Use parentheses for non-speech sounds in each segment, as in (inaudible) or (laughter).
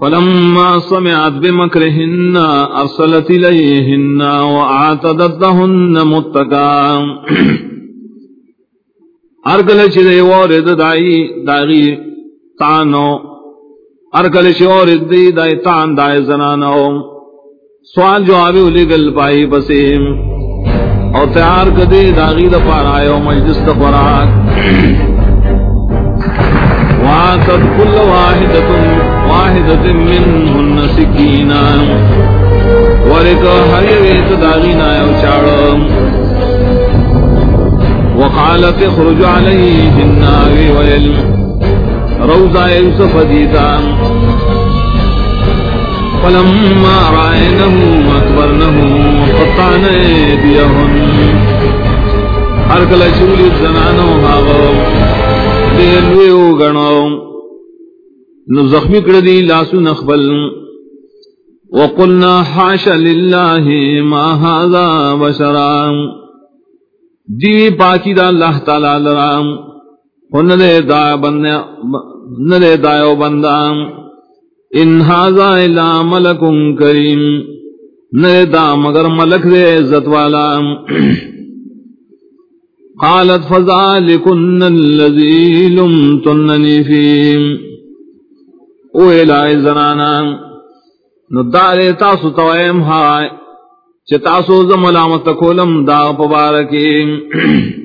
فلما سمعت بمكرهن أرسلت إليهن وأعتدت لهن متكا أرقل شده وارد دائی داغي تانو. أرقل شده وارد دی، دائی تان، دائی زنانو. سوال جوابی علی گل پائی بسیم. اور تیار کدی داغی دا پار آئے مجلس دا خوراک وآتت كل واحدة واحدة منهن سكينا ورك حريويت داغينا يوشعر وقالت اخرج عليهن ويل روضا يوسف ديتا فلما رأينه أكبرنه وقطعن أيديهن هركل شولي الزنانو هاغو لویو گنو. نو زخمی کردی لاسو نخبل وقلنا حاش للہ ما هذا بشرا. دیوی پاکی دا اللہ تعالی لرام ندے دا بندہ ندے دایو بندہ. ان هذا الا ملک کریم. ندے دا مگر ملک دے عزت والا. قالت فذلكن الذي لمتنني فيه او الہی زنانا، نو دارے تاسو توائم ہائے چھ تاسو زملامت کولم دا پبارکی (clears throat)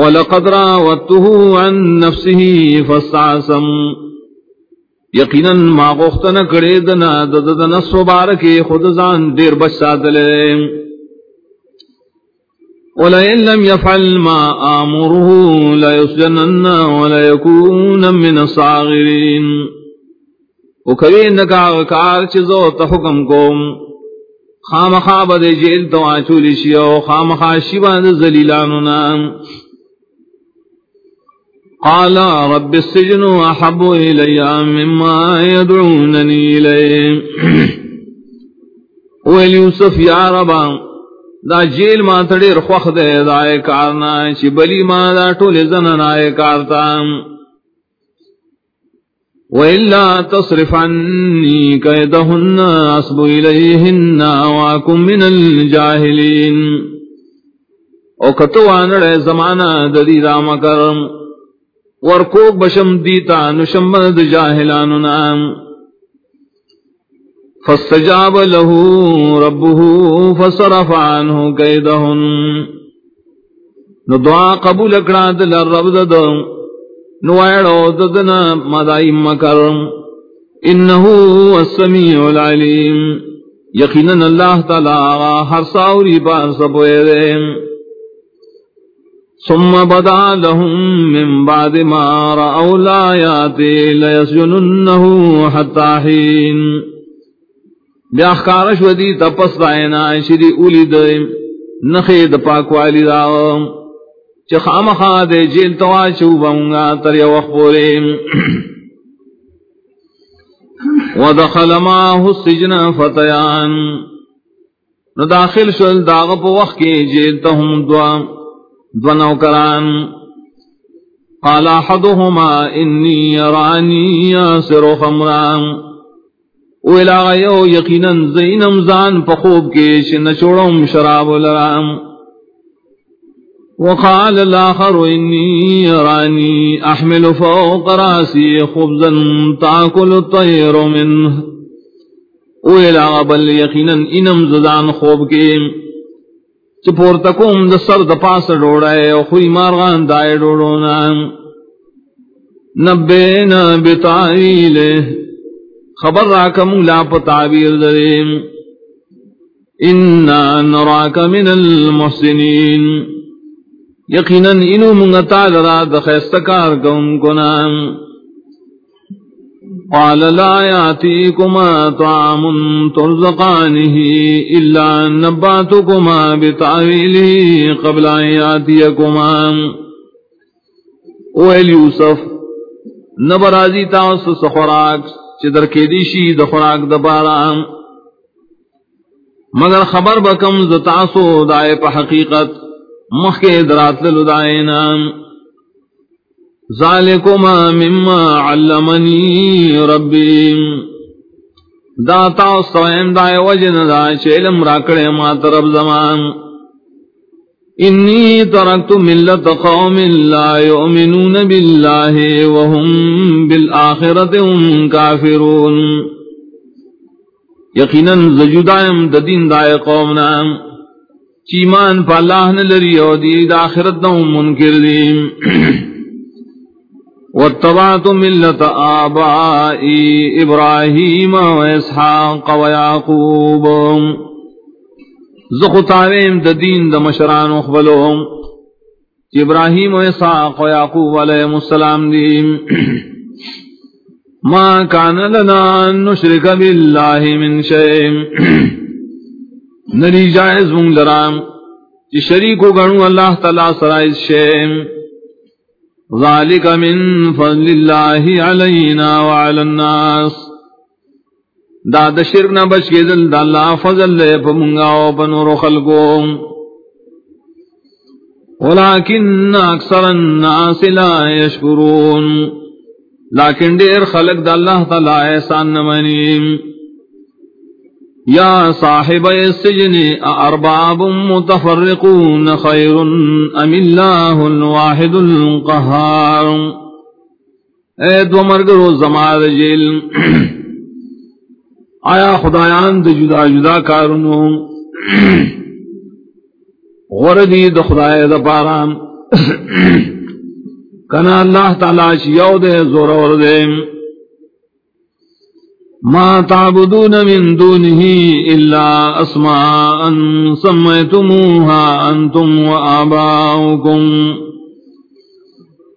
ولقد راوته عن نفسه فاستعصم۔ یقینا ما غختن کڑے دنا ددن سبارکی خود زان دیر بچ ساتلے ولئن لم يفعل ما آمره ليسجنن وليكون من الصاغرين. وكوي انك كار چزو تحكم كوم خام خواب دے جیل تو آچولی شیو خام خاشی باند زلیلانونا قال رب السجن احب الي مما يدعونني اليه (clears throat) ويوسف يا رب دا جیل ما تڑیر خوخ دے دائے کارنا چی بلی ما دا ٹول زنن آئے کارتا وَإِلَّا تَصْرِفْ عَنِّي كَيْدَهُنَّ، أَصْبُ إِلَيْهِنَّ وَاكُمْ مِنَ الْجَاهِلِينَ. او کتو آنڑے زمانہ ددی رام کرم ورکوک بشم دیتا نشمد جاہلاننا فاستجاب له ربه فصرف عنه كيدهن. نو دعا قبول اکڑا دل رب دد نو ایڑو ددنا مدائی مکر انہو السمیع العلیم. یقینا اللہ تعالی ہر ساوری بار سبوئے دے. ثم بدا لهم من بعد ما رأوا الآيات ليسجننه حتى حين بیا خارش ودی تپس دائنا شری اولی دائم نخی دا پاکوالی دا چه خامخا دے جیل توا تواشو بمگا تر یو اخبوریم ودخل ماہو السجن فتیان. نو داخل شل داغ پا وقت کی جیل تهم دوا. دوا نوکران قال احدهما انی یرانی یاسر خمران. یو یقینا زینم زان پخوب کے شن چوڑم شراب لرام. وقال الاخر انی رانی احمل فوق راسی خبزا تاکل الطیر منه. اولا بل یقینا انم زدان خوب کے چپور تکوم د سر د پاس ڈوڑائے خوی مارغان دائے ڈوڑونا نبینا بتائیلے خبر راکم لا پتعبیر دریم انا نراک من المحسنین۔ یقینا انو منگتا لرا دخیستکار کون کنام قال لا ياتيكما طعام ترزقانه إلا نباتكما بتعويله قبل أن ياتيكما ويل يوسف نبرازي تاوس سخراك چی در کے دیشی د خوراک د بارا مگر خبر بکم ز تاسو دائے پا حقیقت مخ کے درات لدائینا ذالکما مما علمنی ربی. داتا سوئم دائے وجن دا چیلم راکڑے ما طرف زمان. انی ترکت ملت قوم لا یؤمنون باللہ وهم بالآخرت هم کافرون یقینا زجدائم ددین دائے قومنا چیمان پا اللہ نلری او دی دا آخرت دا منکر دیم. (clears throat) واتبعت ملت آبائی ابراہیم و اسحاق و یعقوب. زخو تاریم دا دین دا مشران اخبلوم ابراہیم و اسحاق و یعقوب علیہ السلام دیم. ما کان لنا ان نشرک باللہ من شیم نری جائز من لرام. چی شریکو گنو اللہ تعالی سرائز شیم ذلك من فضل الله علينا وعلى الناس. دا د شرک نه بچ کېدل د الله فضل له په مونږه او په نور و خلقو ولكن اکثر الناس لا يشكرون لكن ډیر خلق د الله تعالی احسان نه مني. یا صاحب السجن ارباب متفرقون، خیر ام اللہ الواحد القہار اے دو مرگرو زمار جیل آیا خدایان د جدا جدا کارنو غردی د خدای د پارام کنا اللہ تعالی چیو دے، زور اور دے. ما تعبدون من دونه إلا أسماء سميتموها أنتم وآباؤكم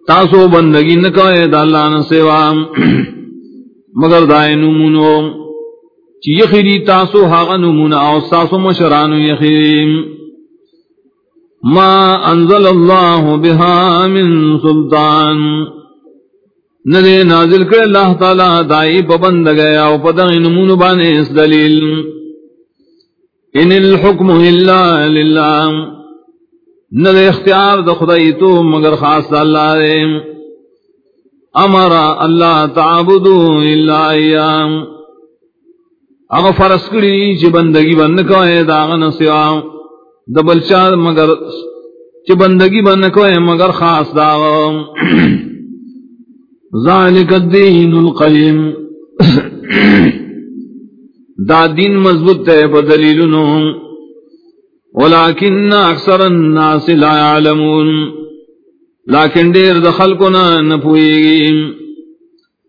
تاسو بندگی نکوئے، دا اللہ نسیوام. مگر دائے نمونو. چی یخیری تاسو حاغ نمونا او ساسو مشرانو یخیریم ما انزل اللہ بها من سلطان. ندے نازل کر اللہ تعالی دائی پبند گیا او پدغ نمون بانے اس دلیل. ان الحکم الا للہ. ندے اختیار دا خدای تو مگر خاص اللہ دے. امر اللہ تعبدو الا ایام. اگا فرس کری چی بندگی بند کوئے داغن سوا دبل چاد مگر چی بندگی بند کوئے مگر خاص داغن (clears throat) ذالک الدین القیم. (clears throat) دا دین مضبوط ہے بدلیلنو ولیکن اکثر الناس لا يعلمون لیکن دیر دخل کو نہ نپوئے گی